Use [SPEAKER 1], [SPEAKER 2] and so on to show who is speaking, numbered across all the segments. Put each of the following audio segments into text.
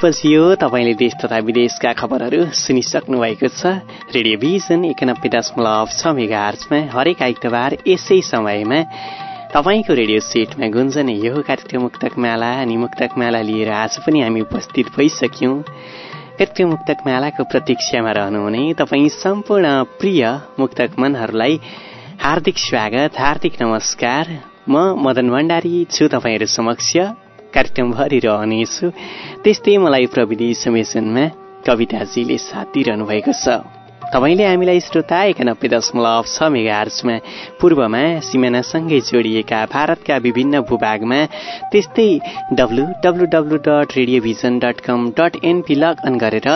[SPEAKER 1] दस बजियो तपाईँले देश तथा विदेशका खबरहरू सुनिसक्नु भएको छ। रेडियो भिजन एकानब्बे दशमलव छ मेगा आर्चमा हरेक आइतबार यसै समयमा तपाईँको रेडियो सेटमा गुन्जने यो कार्यक्रम मुक्तक माला अनि मुक्तक माला लिएर आज पनि हामी उपस्थित भइसक्यौँ। कार्यक्रम मुक्तक मालाको प्रतीक्षामा रहनुहुने तपाईँ सम्पूर्ण प्रिय मुक्तक मनहरूलाई हार्दिक स्वागत हार्दिक नमस्कार। म मदन भण्डारी छु तपाईँहरू समक्ष। कार्यक्रमभरि रहनेछु त्यस्तै मलाई प्रविधि समेसनमा कविताजीले साथ दिइरहनु भएको छ। तपाईँले हामीलाई श्रोता एकानब्बे दशमलव छ मेगा आर्चमा पूर्वमा सिमानासँगै जोडिएका भारतका विभिन्न भूभागमा त्यस्तै W W W dot radio vision dot com dot NP log on गरेर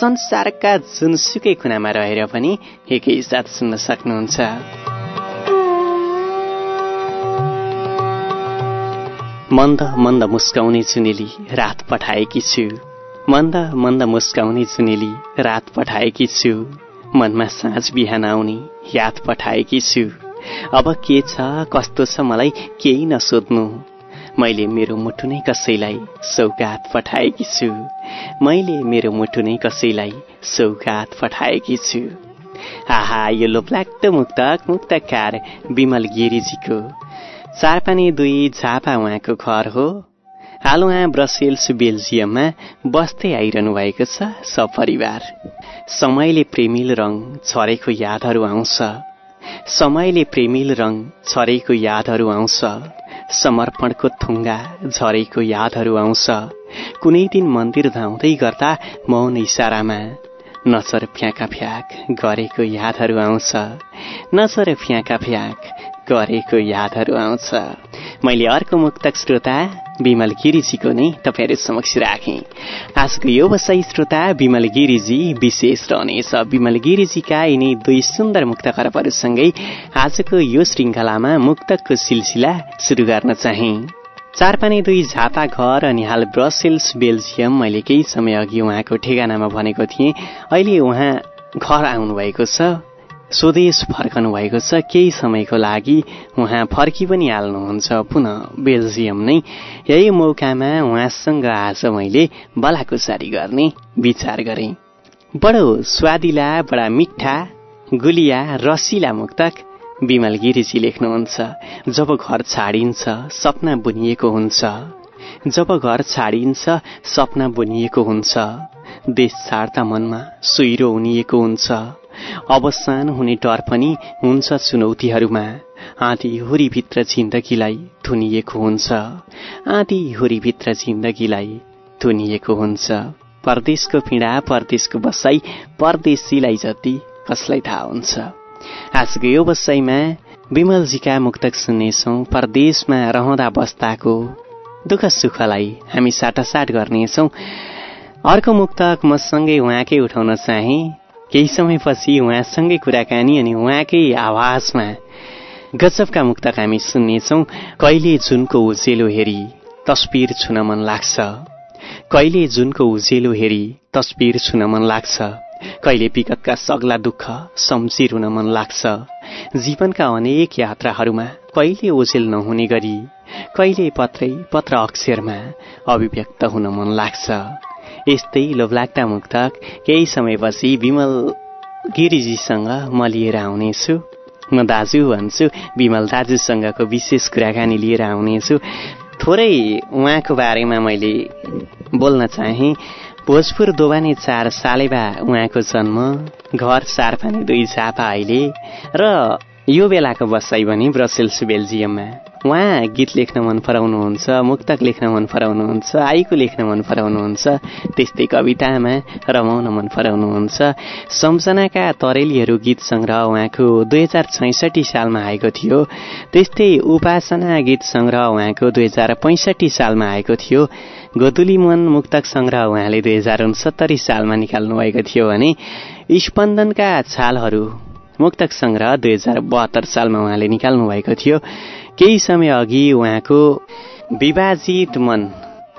[SPEAKER 1] संसारका जुनसुकै कुनामा रहेर पनि एकैसाथ सुन्न सक्नुहुन्छ। मन्द मन्द मुस्काउने चुनेली रात पठाएकी छु। मन्द मन्द मुस्काउने चुनेली रात पठाएकी छु। मनमा साँझ बिहान आउने याद पठाएकी छु। अब के छ कस्तो छ मलाई केही नसोध्नु। मैले मेरो मुटु नै कसैलाई सौगात पठाएकी छु। मैले मेरो मुटु नै कसैलाई सौगात पठाएकी छु। आहा यो लोभलाग्दो मुक्तक मुक्तकार विमल गिरिजीको चारपानी दुई झापा उहाँको घर हो। हाल उहाँ ब्रसेल्स बेल्जियममा बस्दै आइरहनु भएको छ सपरिवार। समयले प्रेमिल रङ छरेको यादहरू आउँछ। समयले प्रेमिल रङ छरेको यादहरू आउँछ। समर्पणको थुङ्गा झरेको यादहरू आउँछ। कुनै दिन मन्दिर धाउँदै गर्दा मौन इसारामा नचर फ्याँका फ्याक गरेको यादहरू आउँछ। नचर फ्याँका फ्याक गरेको यादहरू आउँछ। मैले अर्को मुक्तक श्रोता विमल गिरिजीको नै तपाईँहरू समक्ष राखेँ। आजको यो वसाई श्रोता विमल गिरिजी विशेष रहनेछ। विमल गिरिजीका यिनै दुई सुन्दर मुक्त खरबहरूसँगै आजको यो श्रृङ्खलामा मुक्तकको सिलसिला सुरु गर्न चाहे। चारपाने दुई झापा घर अनि हाल ब्रसेल्स बेल्जियम मैले केही समय अघि उहाँको ठेगानामा भनेको थिएँ। अहिले उहाँ घर आउनुभएको छ। स्वदेश फर्कनु भएको छ केही समयको लागि उहाँ फर्की पनि हाल्नुहुन्छ पुनः बेल्जियम नै। यही मौकामा उहाँसँग आज मैले बलाकुसारी गर्ने विचार गरेँ। बडो स्वादिला बडा मिठा गुलिया रसिला मुक्तक विमल गिरिजी लेख्नुहुन्छ जब घर छाडिन्छ सपना बुनिएको हुन्छ। जब घर छाडिन्छ सपना बुनिएको हुन्छ। देश छाड्दा मनमा सुइरो उनिएको हुन्छ। अवसान हुने डर पनि हुन्छ चुनौतीहरूमा। हुरीभित्र जिन्दगीलाई थुनिएको हुन्छ। आधी हुरीभित्र जिन्दगीलाई थुनिएको हुन्छ। परदेशको पीडा परदेशको बसाई परदेशीलाई जति कसलाई थाहा हुन्छ। आजको यो बसाइमा विमलजीका मुक्तक सुन्नेछौँ। परदेशमा रहँदा बस्दाको दुःख सुखलाई हामी साटासाट गर्नेछौँ। अर्को मुक्तक मसँगै उहाँकै उठाउन चाहे। केही समयपछि उहाँसँगै कुराकानी अनि उहाँकै आवाजमा गजबका मुक्तक हामी सुन्नेछौँ। कहिले जुनको उजेलो हेरी तस्बिर छुन मन लाग्छ। कहिले जुनको उजेलो हेरी तस्बिर छुन मन लाग्छ। कहिले विगतका सग्ला दुःख सम्झी रुन मन लाग्छ। जीवनका अनेक यात्राहरूमा कहिले ओझेल नहुने गरी कहिले पत्रै पत्र अक्षरमा अभिव्यक्त हुन मन लाग्छ। यस्तै लोभलाग्दा मुक्तक। केही समयपछि विमल गिरिजीसँग म लिएर आउनेछु। म दाजु भन्छु विमल दाजुसँगको विशेष कुराकानी लिएर आउनेछु। थोरै उहाँको बारेमा मैले बोल्न चाहे। भोजपुर दोबाने चार सालेबा उहाँको जन्म घर सारपानी दुई झापा अहिले र यो बेलाको बसाइ भने ब्रसेल्स बेल्जियममा। उहाँ गीत लेख्न मन पराउनुहुन्छ मुक्तक लेख्न मन पराउनुहुन्छ आइको लेख्न मन पराउनुहुन्छ त्यस्तै कवितामा रमाउन मन पराउनुहुन्छ। सम्झनाका तरेलीहरू गीत सङ्ग्रह उहाँको दुई हजार छैसठी सालमा आएको थियो। त्यस्तै उपासना गीत सङ्ग्रह उहाँको दुई हजार पैँसठी सालमा आएको थियो। गोदुली मन मुक्तक सङ्ग्रह उहाँले दुई हजार उनसत्तरी सालमा निकाल्नु भएको थियो भने स्पन्दनका छालहरू मुक्तक सङ्ग्रह दुई हजार बहत्तर सालमा उहाँले निकाल्नु भएको थियो। केही समय अघि उहाँको विभाजित मन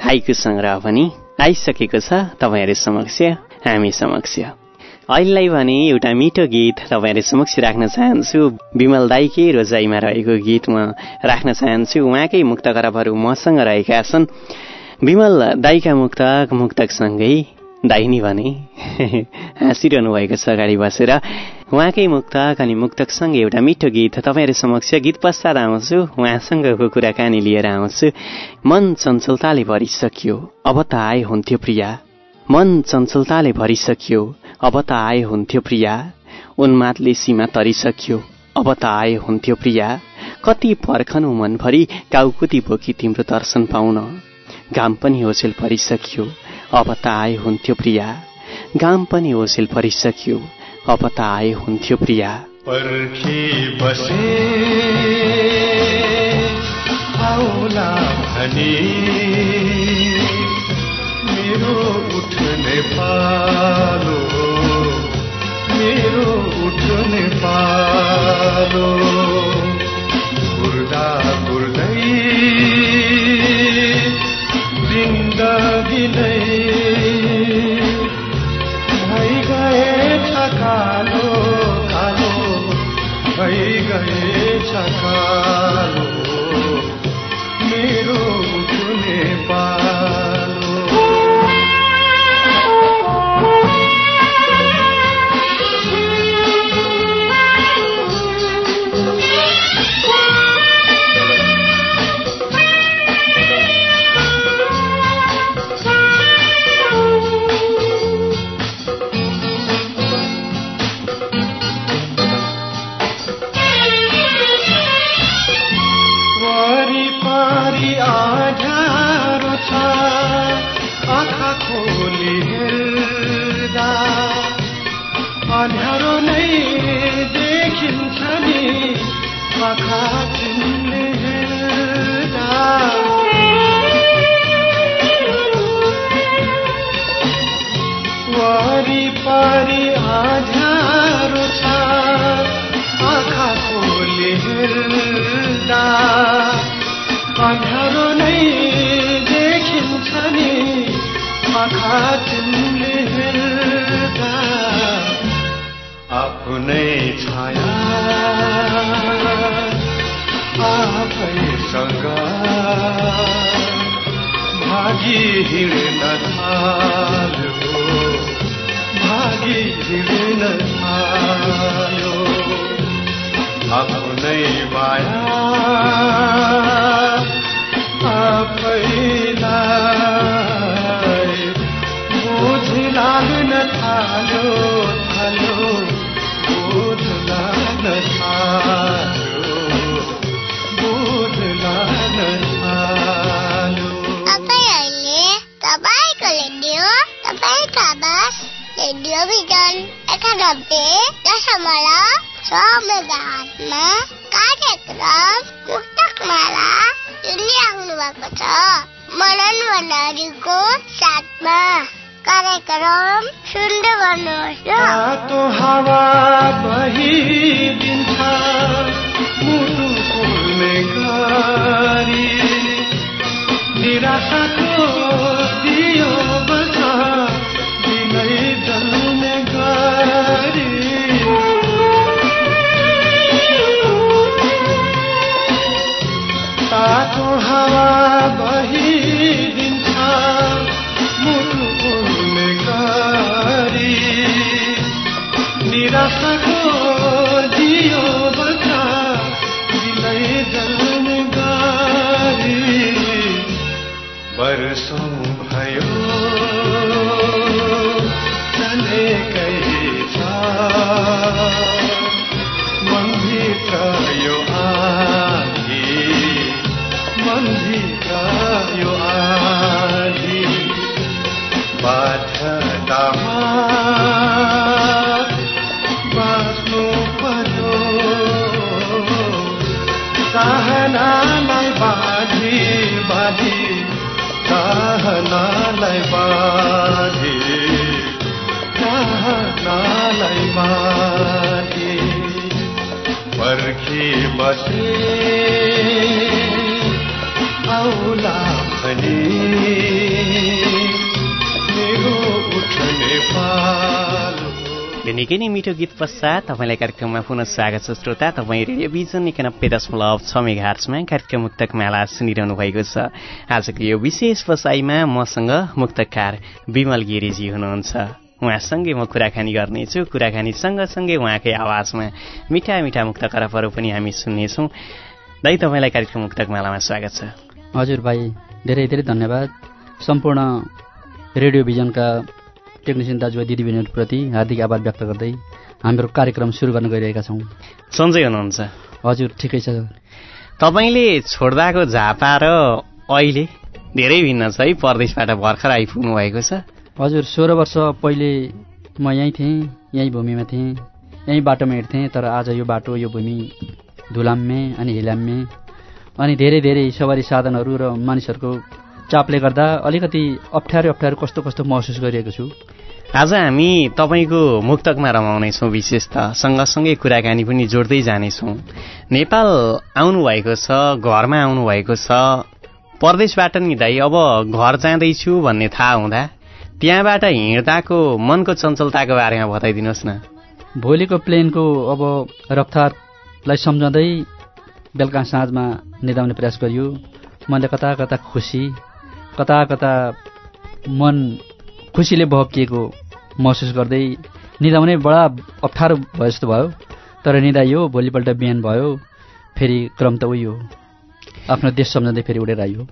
[SPEAKER 1] हाइकु सङ्ग्रह पनि आइसकेको छ तपाईँहरू समक्ष हामी समक्ष। अहिलेलाई भने एउटा मिठो गीत तपाईँहरू समक्ष राख्न चाहन्छु। विमल दाईकै रोजाइमा रहेको गीत म राख्न चाहन्छु। उहाँकै मुक्तकरबहरू मसँग रहेका छन्। विमल दाईका मुक्तक मुक्तकसँगै दाहिनी भने हाँसिरहनु भएको छ अगाडि बसेर। उहाँकै मुक्तक अनि मुक्तकसँग एउटा मिठो गीत तपाईँहरू समक्ष गीत पश्चात आउँछु। उहाँसँगको कुराकानी लिएर आउँछु। मन चञ्चलताले भरिसक्यो। अब त आए हुन्थ्यो प्रिया। मन चञ्चलताले भरिसक्यो। अब त आए हुन्थ्यो प्रिया। उन्मादले सीमा तरिसक्यो। अब त आए हुन्थ्यो प्रिया। कति पर्खनु मनभरि काउकुती बोकी तिम्रो दर्शन पाउन। घाम पनि ओझेल परिसक्यो। अब त आए हुन्थ्यो प्रिया। घाम पनि ओझेल परिसक्यो अब त आए हुन्थ्यो प्रिया।
[SPEAKER 2] बसे आउला भनी मेरो उठ्ने पालो मेरो उठ्ने पालो। बुर्दा बुर्दै जिन्दगी नै कालो कालो भइ गएछ कालो अँध्यारो नै देखिन्छ नि आँखा चिन्ने हेर्दा आफ्नै छाया आफैसँग भागी हिँड्न थाल्यो भागी हिँड्न थाल्यो आफ्नै माया आफैलाई बोझ लाग्न थाल्यो थाल्यो बोझ लाग्न थाल्यो बोझ लाग्न थाल्यो।
[SPEAKER 3] तपाईँहरूले तपाईँको रेडियो तपाईँको आवाज रेडियो भिजन एकानब्बे दशमलव मेगाहर्जमा कार्यक्रम मुक्तकमाला सुनिराख्नु भएको छ मनन भण्डारीको साथमा कार्यक्रम सुन्दै गर्नुहोस्
[SPEAKER 2] हावा निराशाको
[SPEAKER 1] मिठो गीत पश्चात तपाईँलाई कार्यक्रममा पुनः स्वागत छ श्रोता। तपाईँ रेडियो भिजन एकानब्बे दशमलव छ मेघार्चमा कार्यक्रम मुक्तक मेला सुनिरहनु भएको छ। आजको यो विशेष बसाइमा मसँग मुक्तकार विमल गिरीजी हुनुहुन्छ। उहाँसँगै म कुराकानी गर्नेछु। कुराकानी सँगसँगै उहाँकै आवाजमा मिठा मिठा मुक्त करपहरू पनि हामी सुन्नेछौँ। दाइ तपाईँलाई कार्यक्रम मुक्तक मेलामा स्वागत छ।
[SPEAKER 4] हजुर भाइ धेरै धेरै धन्यवाद। सम्पूर्ण रेडियो भिजनका टेक्निसियन दाजुभाइ दिदीबहिनीहरूप्रति हार्दिक आभार व्यक्त गर्दै हाम्रो कार्यक्रम सुरु गर्न गइरहेका छौँ।
[SPEAKER 1] सन्चै हुनुहुन्छ।
[SPEAKER 4] हजुर ठिकै छ।
[SPEAKER 1] तपाईँले छोड्दाको झापा र अहिले धेरै भिन्न छ है परदेशबाट भर्खर आइपुग्नु भएको छ।
[SPEAKER 4] हजुर सोह्र वर्ष पहिले म यहीँ थिएँ यहीँ भूमिमा थिएँ यहीँ बाटोमा हिँड्थेँ तर आज यो बाटो यो भूमि धुलाम्मे अनि हिलाम्मे अनि धेरै धेरै सवारी साधनहरू र मानिसहरूको चापले गर्दा अलिकति अप्ठ्यारो अप्ठ्यारो कस्तो कस्तो महसुस गरिएको छु?
[SPEAKER 1] आज हामी तपाईँको मुक्तकमा रमाउनेछौँ विशेष त सँगसँगै कुराकानी पनि जोड्दै जानेछौँ। नेपाल आउनुभएको छ घरमा आउनुभएको छ। परदेशबाट नि दाइ अब घर जाँदैछु भन्ने थाहा हुँदा त्यहाँबाट हिँड्दाको मनको चञ्चलताको बारेमा बताइदिनुहोस् न।
[SPEAKER 4] भोलिको प्लेनको अब रफ्तारलाई सम्झँदै बेलुका साँझमा निदाउने प्रयास गरियो। मनले कता कता खुसी कता कता मन खुसीले बहकिएको महसुस गर्दै निदाउने बडा अप्ठ्यारो भयो जस्तो भयो। तर निदाइयो भोलिपल्ट बिहान भयो फेरि क्रम त हो आफ्नो देश सम्झँदै फेरि उडेर आइयो।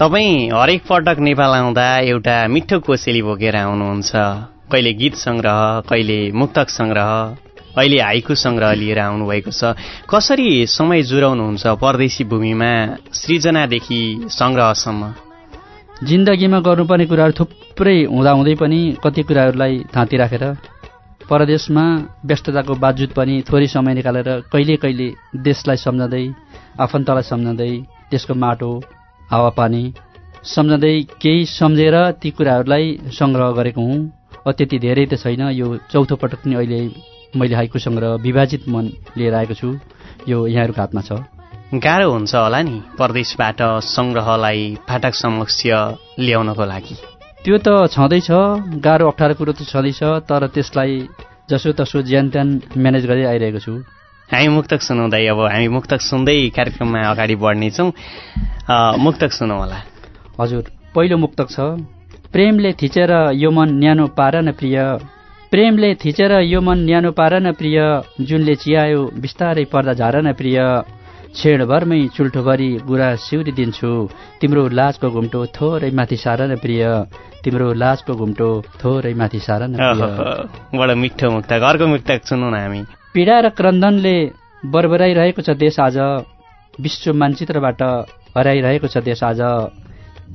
[SPEAKER 1] तपाईँ हरेक पटक नेपाल आउँदा एउटा मिठो कोसेली बोकेर आउनुहुन्छ। कहिले गीत सङ्ग्रह कहिले मुक्तक सङ्ग्रह अहिले हाइकु सङ्ग्रह लिएर आउनुभएको छ। कसरी समय जुराउनुहुन्छ परदेशी भूमिमा सृजनादेखि सङ्ग्रहसम्म?
[SPEAKER 4] जिन्दगीमा गर्नुपर्ने कुराहरू थुप्रै हुँदाहुँदै पनि कति कुराहरूलाई थाँती राखेर परदेशमा व्यस्तताको बावजुद पनि थोरै समय निकालेर कहिले कहिले देशलाई सम्झँदै आफन्तलाई सम्झँदै त्यसको माटो हावापानी सम्झँदै केही सम्झेर ती कुराहरूलाई सङ्ग्रह गरेको हुँ। अब त्यति धेरै त छैन। यो चौथो पटक पनि अहिले मैले हाइको सङ्ग्रह विभाजित मन लिएर आएको छु। यो यहाँहरूको हातमा छ।
[SPEAKER 1] गाह्रो हुन्छ होला नि परदेशबाट सङ्ग्रहलाई फाटक समक्ष ल्याउनको लागि।
[SPEAKER 4] त्यो त छँदैछ गाह्रो अप्ठ्यारो कुरो त छँदैछ तर त्यसलाई जसो तसो ज्यान त्यान म्यानेज गर्दै आइरहेको छु।
[SPEAKER 1] हामी मुक्तक सुनाउँदै अब हामी मुक्तक सुन्दै कार्यक्रममा अगाडि बढ्नेछौँ। मुक्तक सुनौँ होला
[SPEAKER 4] हजुर पहिलो मुक्तक छ। प्रेमले थिचेर यो मन न्यानो पार न प्रिय। प्रेमले थिचेर यो मन न्यानो पार न प्रिय। जुनले चियायो बिस्तारै पर्दा झार न प्रिय। छेडभरमै चुल्ठो गरी गुरा सिउरी दिन्छु तिम्रो लाजको घुम्टो थोरै माथि सार न प्रिय। तिम्रो लाजको घुम्टो थोरै माथि सार न
[SPEAKER 1] बडो मिठो मुक्तक अर्को मुक्तक सुनौँ न हामी।
[SPEAKER 4] पीडा र क्रन्दनले बरबराइरहेको छ देश आज। विश्व मानचित्रबाट हराइरहेको छ देश आज।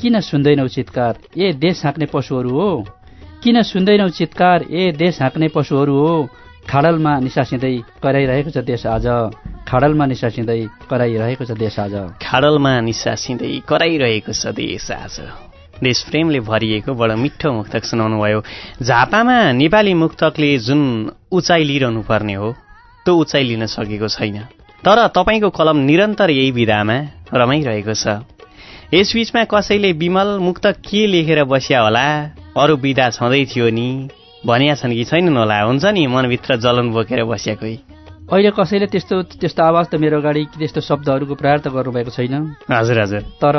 [SPEAKER 4] किन सुन्दैनौ चितकार? ए देश हाँक्ने पशुहरू हो। किन सुन्दैनौ चितकार? ए देश हाँक्ने पशुहरू हो। खाडलमा निसासिँदै कराइरहेको छ देश आज। खाडलमा निसासिँदै कराइरहेको छ देश आज।
[SPEAKER 1] खाडलमा निसासिँदै कराइरहेको छ देश आज। देश प्रेमले भरिएको बडो मिठो मुक्तक सुनाउनु भयो झापामा नेपाली मुक्तकले जुन उचाइ लिइरहनु पर्ने हो त्यो उचाइ लिन सकेको छैन। तर तपाईँको कलम निरन्तर यही विधामा रमाइरहेको छ। यसबीचमा कसैले विमल मुक्तक के लेखेर बस्या होला अरू विधा छँदै थियो नि। भनिया छन् कि छैनन् होला हुन्छ नि मनभित्र जलन बोकेर बस्या कोही
[SPEAKER 4] अहिले कसैले त्यस्तो त्यस्तो आवाज त मेरो अगाडि कि त्यस्तो शब्दहरूको प्रहार त गर्नुभएको छैन।
[SPEAKER 1] हजुर हजुर।
[SPEAKER 4] तर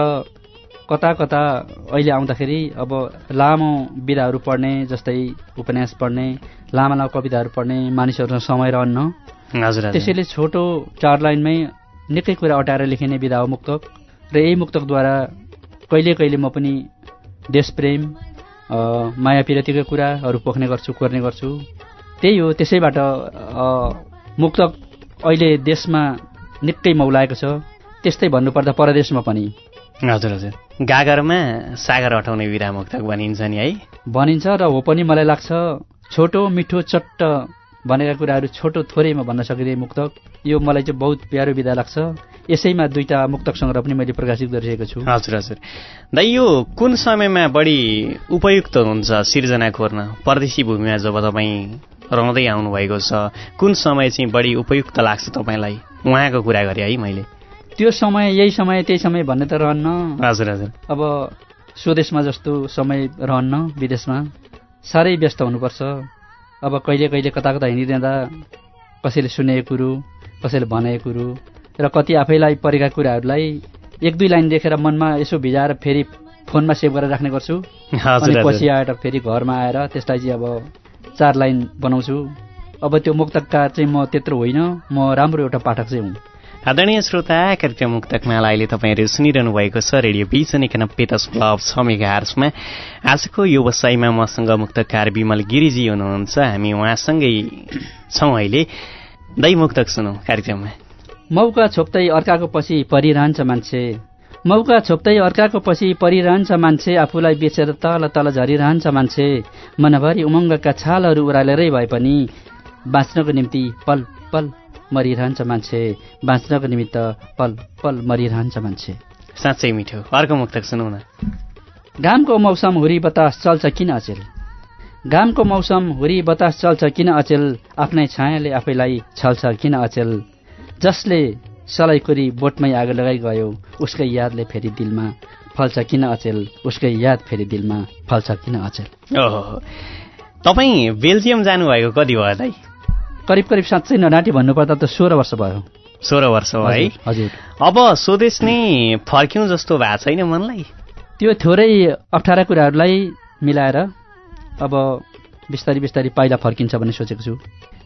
[SPEAKER 4] कता कता अहिले आउँदाखेरि अब लामो विधाहरू पढ्ने जस्तै उपन्यास पढ्ने लामा लामो कविताहरू पढ्ने मानिसहरूसँग समय रहन्न।
[SPEAKER 1] हजुर।
[SPEAKER 4] त्यसैले छोटो चार लाइनमै निकै कुरा अटाएर लेखिने विधा हो मुक्तक। र यही मुक्तकद्वारा कहिले कहिले म पनि देशप्रेम माया पिरतीका कुराहरू पोख्ने गर्छु कोर्ने गर्छु। त्यही हो त्यसैबाट अ, मुक्तक अहिले देशमा निकै मौलाएको छ। त्यस्तै भन्नुपर्दा परदेशमा पनि।
[SPEAKER 1] हजुर हजुर। गागरमा सागर अटाउने विधा मुक्तक भनिन्छ नि है।
[SPEAKER 4] भनिन्छ र हो पनि मलाई लाग्छ छोटो मिठो चट्ट भनेका कुराहरू छोटो थोरैमा भन्न सकिँदै मुक्तक। यो मलाई चाहिँ बहुत प्यारो विधा लाग्छ। यसैमा दुईटा मुक्तक सङ्ग्रह पनि मैले प्रकाशित गरिरहेको छु।
[SPEAKER 1] हजुर हजुर। दाइ यो कुन समयमा बढी उपयुक्त हुन्छ सिर्जना खोर्न? परदेशी भूमिमा जब तपाईँ रहँदै आउनुभएको छ। कुन समय चाहिँ बढी उपयुक्त लाग्छ तपाईँलाई? उहाँको कुरा गरेँ है मैले।
[SPEAKER 4] त्यो समय यही समय त्यही समय भन्ने त रहन्न।
[SPEAKER 1] हजुर हजुर।
[SPEAKER 4] अब स्वदेशमा जस्तो समय रहन्न विदेशमा। साह्रै व्यस्त हुनुपर्छ। अब कहिले कहिले कता कता हिँडिरहँदा कसैले सुनेको कुरो कसैले भनेको कुरो र कति आफैलाई परेका कुराहरूलाई एक दुई लाइन लेखेर मनमा यसो भिजाएर फेरि फोनमा सेभ गरेर राख्ने गर्छु। अनि पछि आएर फेरि घरमा आएर त्यसलाई चाहिँ अब चार लाइन बनाउँछु। अब त्यो मुक्तकार चाहिँ म त्यत्रो होइन म राम्रो एउटा पाठक चाहिँ हुँ।
[SPEAKER 1] आदरणीय श्रोता कार्यक्रम मुक्तकमाला अहिले तपाईँहरू सुनिरहनु भएको छ रेडियो बिजन एकानब्बे दशमलव छ मेगा हार्समा। आजको यो वसाइमा मसँग मुक्तकार विमल गिरिजी हुनुहुन्छ। हामी उहाँसँगै छौँ अहिले। दै मुक्तक सुनौ कार्यक्रममा।
[SPEAKER 4] मौका छोप्दै अर्काको पछि परिरहन्छ मान्छे। मौका छोप्दै अर्काको पछि परिरहन्छ मान्छे आफूलाई बेचेर तल तल झरिरहन्छ मान्छे। मनभरि उमङ्गका छालहरू उरालेरै भए पनि बाँच्नको निम्ति पल पल मरिरहन्छ मान्छे। बाँच्नको निमित्त पल पल मरिरहन्छ मान्छे।
[SPEAKER 1] साँच्चै मिठो। अर्को मुक्तक सुनौ न।
[SPEAKER 4] घामको मौसम हुरी बतास चल्छ किन अचेल? घामको मौसम हुरी बतास चल्छ किन अचेल? आफ्नै छायाले आफैलाई छल्छ किन अचेल? जसले सलाइखुरी बोटमै आगो लगाइ गयो उसकै यादले फेरि दिलमा फल्छ किन अचेल? उसकै याद फेरि दिलमा फल्छ किन अचेल?
[SPEAKER 1] ओहो। तपाईँ बेल्जियम जानुभएको कति भयो दाइ?
[SPEAKER 4] करिब करिब साँच्चै नडाँटी भन्नुपर्दा त सोह्र वर्ष भयो।
[SPEAKER 1] सोह्र वर्ष हो है?
[SPEAKER 4] हजुर।
[SPEAKER 1] अब स्वदेश नै फर्क्यौँ जस्तो भएको छैन मनलाई।
[SPEAKER 4] त्यो थोरै अप्ठ्यारा कुराहरूलाई मिलाएर अब बिस्तारै बिस्तारै पाइला फर्किन्छ भन्ने सोचेको छु।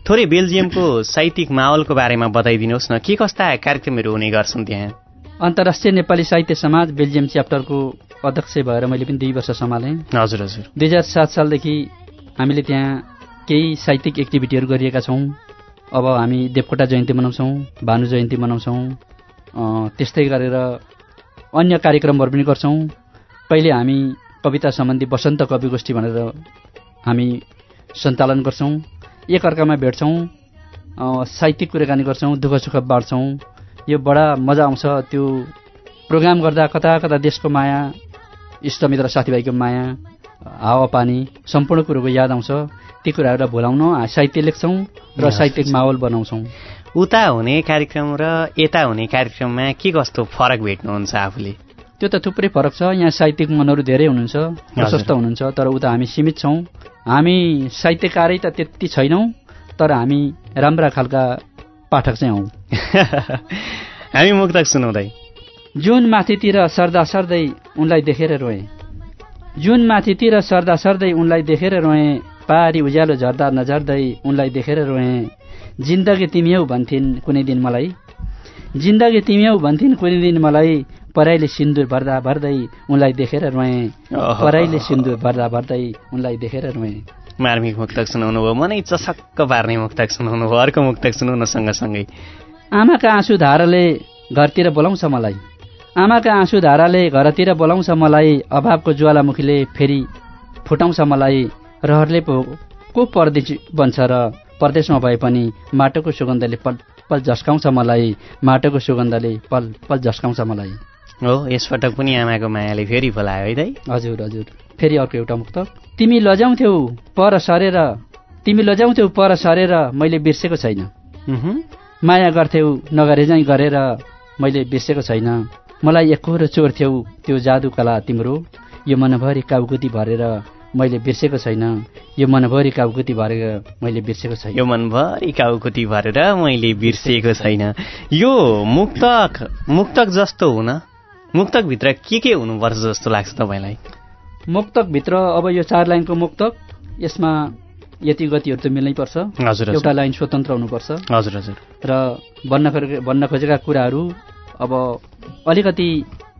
[SPEAKER 1] थोरै बेल्जियमको साहित्यिक माहौलको बारेमा बताइदिनुहोस् न। के कस्ता कार्यक्रमहरू हुने गर्छन् त्यहाँ?
[SPEAKER 4] अन्तर्राष्ट्रिय नेपाली साहित्य समाज बेल्जियम च्याप्टरको अध्यक्ष भएर मैले पनि दुई वर्ष सम्हालेँ।
[SPEAKER 1] हजुर हजुर।
[SPEAKER 4] दुई हजार सात सालदेखि हामीले त्यहाँ केही साहित्यिक एक्टिभिटीहरू गरिएका छौँ। अब हामी देवकोटा जयन्ती मनाउँछौँ भानु जयन्ती मनाउँछौँ त्यस्तै गरेर अन्य कार्यक्रमहरू पनि गर्छौँ। कहिले हामी कविता सम्बन्धी वसन्त कवि गोष्ठी भनेर हामी सञ्चालन गर्छौँ। एकअर्कामा भेट्छौँ साहित्यिक कुराकानी गर्छौँ दुःख सुख बाँड्छौँ। यो बडा मजा आउँछ। त्यो प्रोग्राम गर्दा कता कता देशको माया इष्टमित्र साथीभाइको माया हावापानी सम्पूर्ण कुरोको याद आउँछ। ती कुराहरूलाई भुलाउन साहित्य लेख्छौँ र साहित्यिक माहौल बनाउँछौँ।
[SPEAKER 1] उता हुने कार्यक्रम र यता हुने कार्यक्रममा के कस्तो फरक भेट्नुहुन्छ आफूले?
[SPEAKER 4] त्यो त थुप्रै फरक छ। यहाँ साहित्यिक मनहरू धेरै हुनुहुन्छ प्रशस्त हुनुहुन्छ तर उता हामी सीमित छौँ। हामी साहित्यकारै त त्यति छैनौँ तर हामी राम्रा खालका पाठक चाहिँ हौँ।
[SPEAKER 1] हामी मुक्तक सुनाउँदै
[SPEAKER 4] जुन माथितिर सर्दा सर्दै उनलाई देखेर रोएँ जुन माथितिर सर्दा सर्दै उनलाई देखेर रोएँ पारी उज्यालो झर्दा नझर्दै उनलाई देखेर रोएँ जिन्दगी तिम्यौ भन्थिन् कुनै दिन मलाई। जिन्दगी तिम्यौ भन्थिन् कुनै दिन मलाई पराईले सिन्दुर भर्दा भर्दै उनलाई देखेर रोएँ। पराईले सिन्दुर भर्दा भर्दै उनलाई देखेर रोएँ।
[SPEAKER 1] मार्मिक मुक्तक सुनाउनु भयो। मनै चसक्क पार्ने मुक्तक सुनाउनु भयो। अर्को मुक्तक सुनाउन सँगसँगै।
[SPEAKER 4] आमाका आँसु धाराले घरतिर बोलाउँछ मलाई। आमाका आँसु धाराले घरतिर बोलाउँछ मलाई। अभावको ज्वालामुखीले फेरि फुटाउँछ मलाई। रहरले पो को परदेश बन्छ र परदेशमा भए पनि माटोको सुगन्धले पल पल झस्काउँछ मलाई। माटोको सुगन्धले पल पल झस्काउँछ मलाई।
[SPEAKER 1] हो यसपटक पनि आमाको मायाले फेरि बोलायो है दाइ
[SPEAKER 4] हजुर हजुर। फेरि अर्को एउटा मुक्त। तिमी लजाउँथ्यौ पर सरेर तिमी लजाउँथ्यौ पर सरेर मैले बिर्सेको छैन। माया गर्थ्यौ नगरे झैँ गरेर मैले बिर्सेको छैन। मलाई एकहोरो चोर्थ्यौ त्यो जादु कला तिम्रो। यो मनभरि काउकुती भरेर मैले बिर्सेको छैन। यो मनभरि काउकुती भरेर मैले बिर्सेको छैन।
[SPEAKER 1] यो मनभरि काउकुटी भरेर मैले बिर्सिएको छैन। यो मुक्तक मुक्तक जस्तो हुन मुक्तकभित्र के के हुनुपर्छ जस्तो लाग्छ तपाईँलाई?
[SPEAKER 4] मुक्तकभित्र अब यो चार लाइनको मुक्तक यसमा यति गतिहरू त मिल्नै पर्छ।
[SPEAKER 1] हजुर
[SPEAKER 4] एउटा लाइन स्वतन्त्र हुनुपर्छ।
[SPEAKER 1] हजुर हजुर।
[SPEAKER 4] र भन्न खोजे भन्न खोजेका कुराहरू अब अलिकति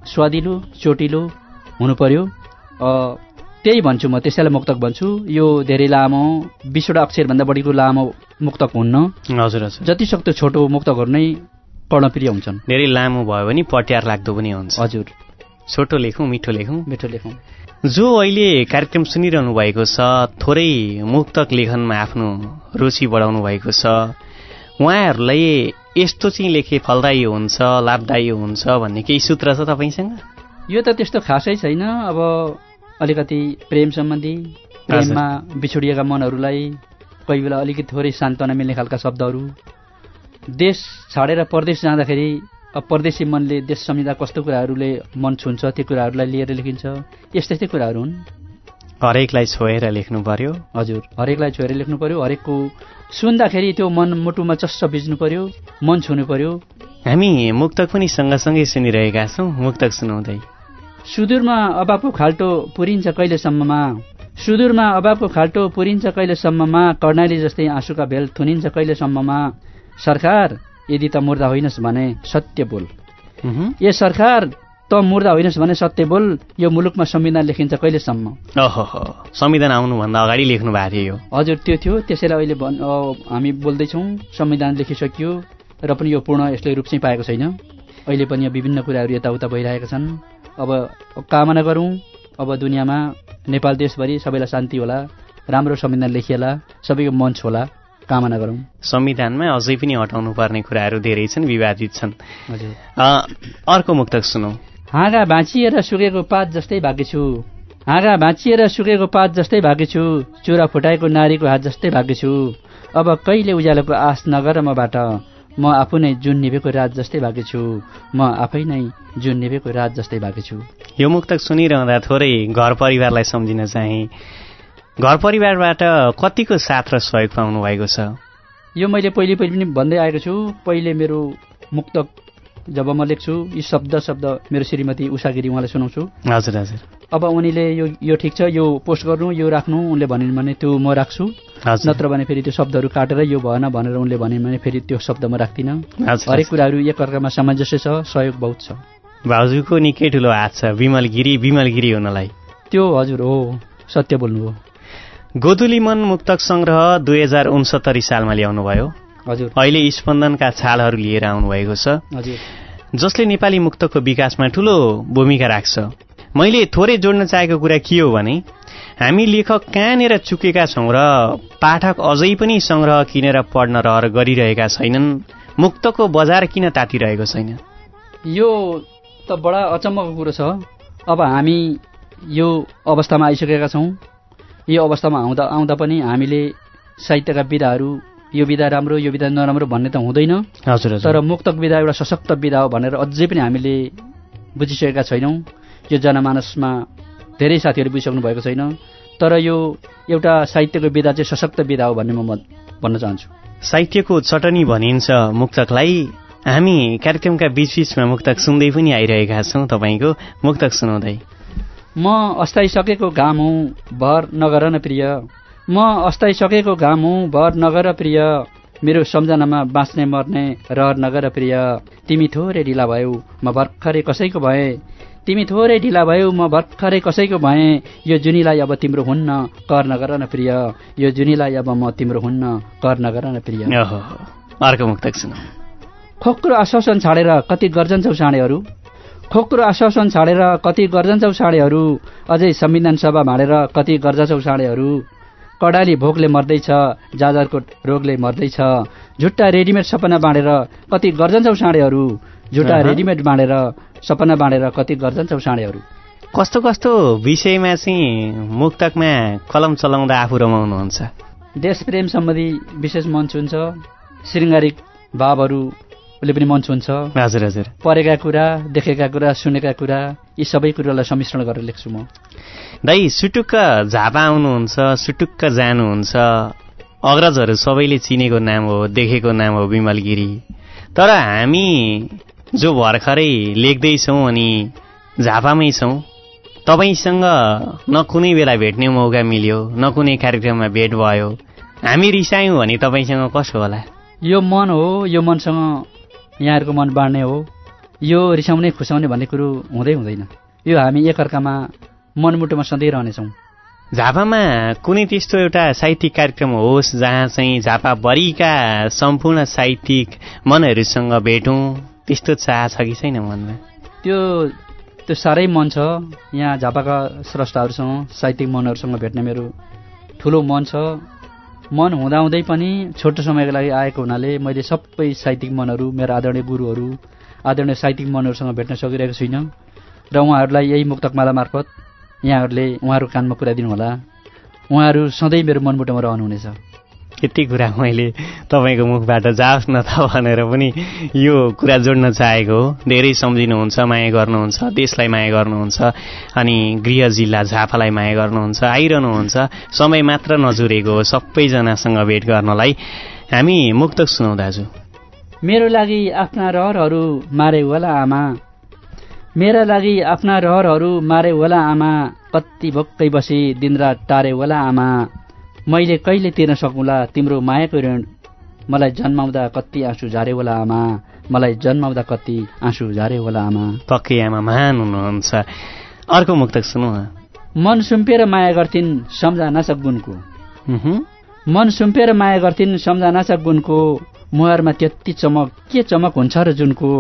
[SPEAKER 4] स्वादिलो चोटिलो हुनु पर्यो त्यही भन्छु म त्यसैलाई मुक्तक भन्छु। यो धेरै लामो बिसवटा अक्षरभन्दा बढीको लामो मुक्तक हुन्न।
[SPEAKER 1] हजुर हजुर।
[SPEAKER 4] जति सक्दो छोटो मुक्तकहरू नै पढ्नप्रिय हुन्छन्।
[SPEAKER 1] धेरै लामो भयो भने पट्यार लाग्दो पनि हुन्छ।
[SPEAKER 4] हजुर।
[SPEAKER 1] छोटो लेखौँ मिठो लेखौँ।
[SPEAKER 4] मिठो लेखौँ।
[SPEAKER 1] जो अहिले कार्यक्रम सुनिरहनु भएको छ थोरै मुक्तक लेखनमा आफ्नो रुचि बढाउनु भएको छ उहाँहरूलाई यस्तो चाहिँ लेखे फलदायी हुन्छ लाभदायी हुन्छ भन्ने केही सूत्र छ तपाईँसँग?
[SPEAKER 4] यो त त्यस्तो खासै छैन। अब अलिकति प्रेम सम्बन्धी प्रेममा बिछोडिएका मनहरूलाई कोही बेला अलिकति थोरै सान्त्वना मिल्ने खालका शब्दहरू देश छाडेर परदेश जाँदाखेरि अब परदेशी मनले देश सम्झिँदा कस्तो कुराहरूले मन छुन्छ त्यो कुराहरूलाई लिएर लेखिन्छ। यस्तै यस्तै कुराहरू हुन्।
[SPEAKER 1] हरेकलाई छोएर लेख्नु पर्यो।
[SPEAKER 4] हजुर हरेकलाई छोएर लेख्नु पर्यो। हरेकको सुन्दाखेरि त्यो मन मुटुमा चस्स भिज्नु पर्यो मन छुनु पर्यो।
[SPEAKER 1] हामी मुक्तक पनि सँगसँगै सुनिरहेका छौँ। मुक्तक सुनाउँदै।
[SPEAKER 4] सुदूरमा अभावको खाल्टो पुरिन्छ कहिलेसम्ममा? सुदूरमा अभावको खाल्टो पुरिन्छ कहिलेसम्ममा? कर्णाली जस्तै आँसुका भेल थुनिन्छ कहिलेसम्ममा? सरकार यदि त मुर्दा होइनस् भने सत्य बोल। ए सरकार त मुर्दा होइनस् भने सत्य बोल यो मुलुकमा संविधान लेखिन्छ कहिलेसम्म?
[SPEAKER 1] संविधान आउनुभन्दा अगाडि लेख्नु भएको थियो
[SPEAKER 4] हजुर त्यो थियो। त्यसैले अहिले हामी बोल्दैछौँ संविधान लेखिसकियो र पनि यो पूर्ण यसले रूप चाहिँ पाएको छैन। अहिले पनि यो विभिन्न कुराहरू यताउता भइरहेका छन्। अब कामना गरौँ। अब दुनियाँमा नेपाल देशभरि सबैलाई शान्ति होला राम्रो संविधान लेखिएला सबैको मञ्च होला। कामना गरौँ।
[SPEAKER 1] संविधानमा अझै पनि हटाउनु पर्ने कुराहरू धेरै छन् विवादित छन्।
[SPEAKER 4] हजुर।
[SPEAKER 1] अ, अर्को मुक्तक सुनौ।
[SPEAKER 4] हाँगा भाँचिएर सुकेको पात जस्तै भागी छु। हाँगा भाँचिएर सुकेको पात जस्तै भागी छु। चुरा फुटाएको नारीको हात जस्तै भागी छु। अब कहिले उज्यालोको आश नगर मबाट म आफू नै जुन निभेको रात जस्तै भागी छु म आफै नै जुन निभेको रात जस्तै भागी छु।
[SPEAKER 1] यो मुक्तक सुनिरहँदा थोरै घर परिवारलाई सम्झिन चाहे। घर परिवारबाट कतिको साथ र सहयोग पाउनु भएको छ?
[SPEAKER 4] यो मैले पहिले पहिले पनि भन्दै आएको छु। पहिले मेरो मुक्तक जब म लेख्छु यी शब्द शब्द मेरो श्रीमती उषागिरी उहाँलाई सुनाउँछु।
[SPEAKER 1] हजुर हजुर।
[SPEAKER 4] अब उनीले यो यो ठिक छ यो पोस्ट गर्नु यो राख्नु उनले भनिन् भने त्यो म राख्छु। नत्र भने फेरि त्यो शब्दहरू काटेर यो भएन भनेर उनले भने भने फेरि त्यो शब्द म राख्दिनँ। हरेक कुराहरू एकअर्कामा सामञ्जस्य छ सहयोग बहुत छ।
[SPEAKER 1] भाउजूको निकै ठुलो हात छ। विमल गिरी विमल गिरी हुनलाई।
[SPEAKER 4] त्यो हजुर हो सत्य बोल्नु हो।
[SPEAKER 1] गोधुली मन मुक्तक सङ्ग्रह दुई हजार उनसत्तरी सालमा ल्याउनु भयो
[SPEAKER 4] हजुर।
[SPEAKER 1] अहिले स्पन्दनका छालहरू लिएर आउनुभएको छ। जसले नेपाली मुक्तकको विकासमा ठुलो भूमिका राख्छ। मैले थोरै जोड्न चाहेको कुरा के हो भने हामी लेखक कहाँनिर चुकेका छौँ र पाठक अझै पनि सङ्ग्रह किनेर पढ्न रहर गरिरहेका छैनन् मुक्तको बजार किन तातिरहेको छैन?
[SPEAKER 4] यो त बडा अचम्मको कुरो छ। अब हामी यो अवस्थामा आइसकेका छौँ। यो अवस्थामा आउँदा आउँदा पनि हामीले साहित्यका विधाहरू यो विधा राम्रो यो विधा नराम्रो भन्ने त हुँदैन।
[SPEAKER 1] हजुर
[SPEAKER 4] तर मुक्तक विधा एउटा सशक्त विधा हो भनेर अझै पनि हामीले बुझिसकेका छैनौँ। यो जनमानसमा धेरै साथीहरू बुझिसक्नु भएको छैन। तर यो एउटा साहित्यको विधा चाहिँ सशक्त विधा हो भन्ने म भन्न चाहन्छु।
[SPEAKER 1] साहित्यको चटनी भनिन्छ मुक्तकलाई। हामी कार्यक्रमका बीचबीचमा मुक्तक सुन्दै पनि आइरहेका छौँ तपाईँको मुक्तक सुनाउँदै।
[SPEAKER 4] म अस्ताइ सकेको घाम हुँ भर नगर न प्रिय। म अस्ताइ सकेको घाम हुँ भर नगर प्रिय। मेरो सम्झनामा बाँच्ने मर्ने रहर नगर प्रिय। तिमी थोरै ढिला भयौ म भर्खरै कसैको भए। तिमी थोरै ढिला भयौ म भर्खरै कसैको भएँ। यो जुनीलाई अब तिम्रो हुन्न कर नगर न प्रिय। यो जुनीलाई अब म तिम्रो हुन्न कर नगर न प्रिय।
[SPEAKER 1] अर्को मुक्तक
[SPEAKER 4] खोक्रो आश्वासन छाडेर कति गर्जन्छौ साँडेहरू? खोक्रो आश्वासन छाडेर कति गर्जन्छौ साँडेहरू? अझै संविधान सभा भाँडेर कति गर्दछौ साँडेहरू? कडाली भोकले मर्दैछ जाजरको रोगले मर्दैछ। झुट्टा रेडिमेड सपना बाँडेर कति गर्जन्छौ साँडेहरू? झुट्टा। रेडिमेड बाँडेर सपना बाँडेर कति गर्जन्छौ साँडेहरू?
[SPEAKER 1] कस्तो कस्तो विषयमा चाहिँ मुक्तकमा कलम चलाउँदा आफू रमाउनुहुन्छ?
[SPEAKER 4] देश प्रेम सम्बन्धी विशेष मञ्च हुन्छ। शृङ्गारिक भावहरूले पनि मञ्च हुन्छ
[SPEAKER 1] हजुर हजुर।
[SPEAKER 4] परेका कुरा देखेका कुरा सुनेका कुरा यी सबै कुरालाई सम्मिश्रण गरेर लेख्छु म।
[SPEAKER 1] दाइ सुटुक्क झापा आउनुहुन्छ सुटुक्क जानुहुन्छ। अग्रजहरू सबैले चिनेको नाम हो देखेको नाम हो विमल गिरी। तर हामी जो भर्खरै लेख्दैछौँ अनि झापामै छौँ तपाईँसँग न कुनै बेला भेट्ने मौका मिल्यो न कुनै कार्यक्रममा भेट भयो। हामी रिसायौँ भने तपाईँसँग कसो होला?
[SPEAKER 4] यो मन हो यो मनसँग यहाँहरूको मन बाँड्ने हो। यो रिसाउने खुसाउने भन्ने कुरो हुँदै हुँदैन। यो हामी एकअर्कामा मनमुटुमा सधैँ रहनेछौँ।
[SPEAKER 1] झापामा कुनै त्यस्तो एउटा साहित्यिक कार्यक्रम होस् जहाँ चाहिँ झापाभरिका सम्पूर्ण साहित्यिक मनहरूसँग भेटौँ। त्यस्तो चाह छ कि छैन मनमा?
[SPEAKER 4] त्यो त्यो साह्रै मन छ। यहाँ झापाका स्रष्टाहरूसँग साहित्यिक मनहरूसँग भेट्ने मेरो ठुलो मन छ। मन हुँदाहुँदै पनि छोटो समयको लागि आएको हुनाले मैले सबै साहित्यिक मनहरू मेरा आदरणीय गुरुहरू आदरणीय साहित्यिक मनहरूसँग भेट्न सकिरहेको छुइनँ र उहाँहरूलाई यही मुक्तकमाला मार्फत यहाँहरूले उहाँहरूको कानमा पुर्याइदिनुहोला उहाँहरू सधैँ मेरो मनमुटुमा रहनुहुनेछ।
[SPEAKER 1] यति कुरा मैले तपाईँको मुखबाट जाओस् न त भनेर पनि यो कुरा जोड्न चाहेको हो। धेरै सम्झिनुहुन्छ माया गर्नुहुन्छ देशलाई माया गर्नुहुन्छ अनि गृह जिल्ला झापालाई माया गर्नुहुन्छ आइरहनुहुन्छ। समय मात्र नजुरेको हो सबैजनासँग भेट गर्नलाई। हामी मुक्तक सुनौ दाजु।
[SPEAKER 4] मेरो लागि आफ्ना रहरहरू मारे होला आमा। मेरा लागि आफ्ना रहरहरू मारे होला आमा। कति भक्कै बसी दिनरात होला आमा। मैले कहिले तिर्न सकौँला तिम्रो मायाको ऋण मलाई जन्माउँदा कति आँसु झारे होला आमा? मलाई जन्माउँदा कति आँसु झारे होला आमा?
[SPEAKER 1] पक्कै आमा महान हुनुहुन्छ। अर्को मुक्तक सुनौ
[SPEAKER 4] मन सुम्पेर माया गर्थिन् सम्झना गुणको
[SPEAKER 1] उहुँ।
[SPEAKER 4] मन सुम्पेर माया गर्थिन् सम्झना गुणको मुहारमा त्यति चमक के चमक हुन्छ र जुनको?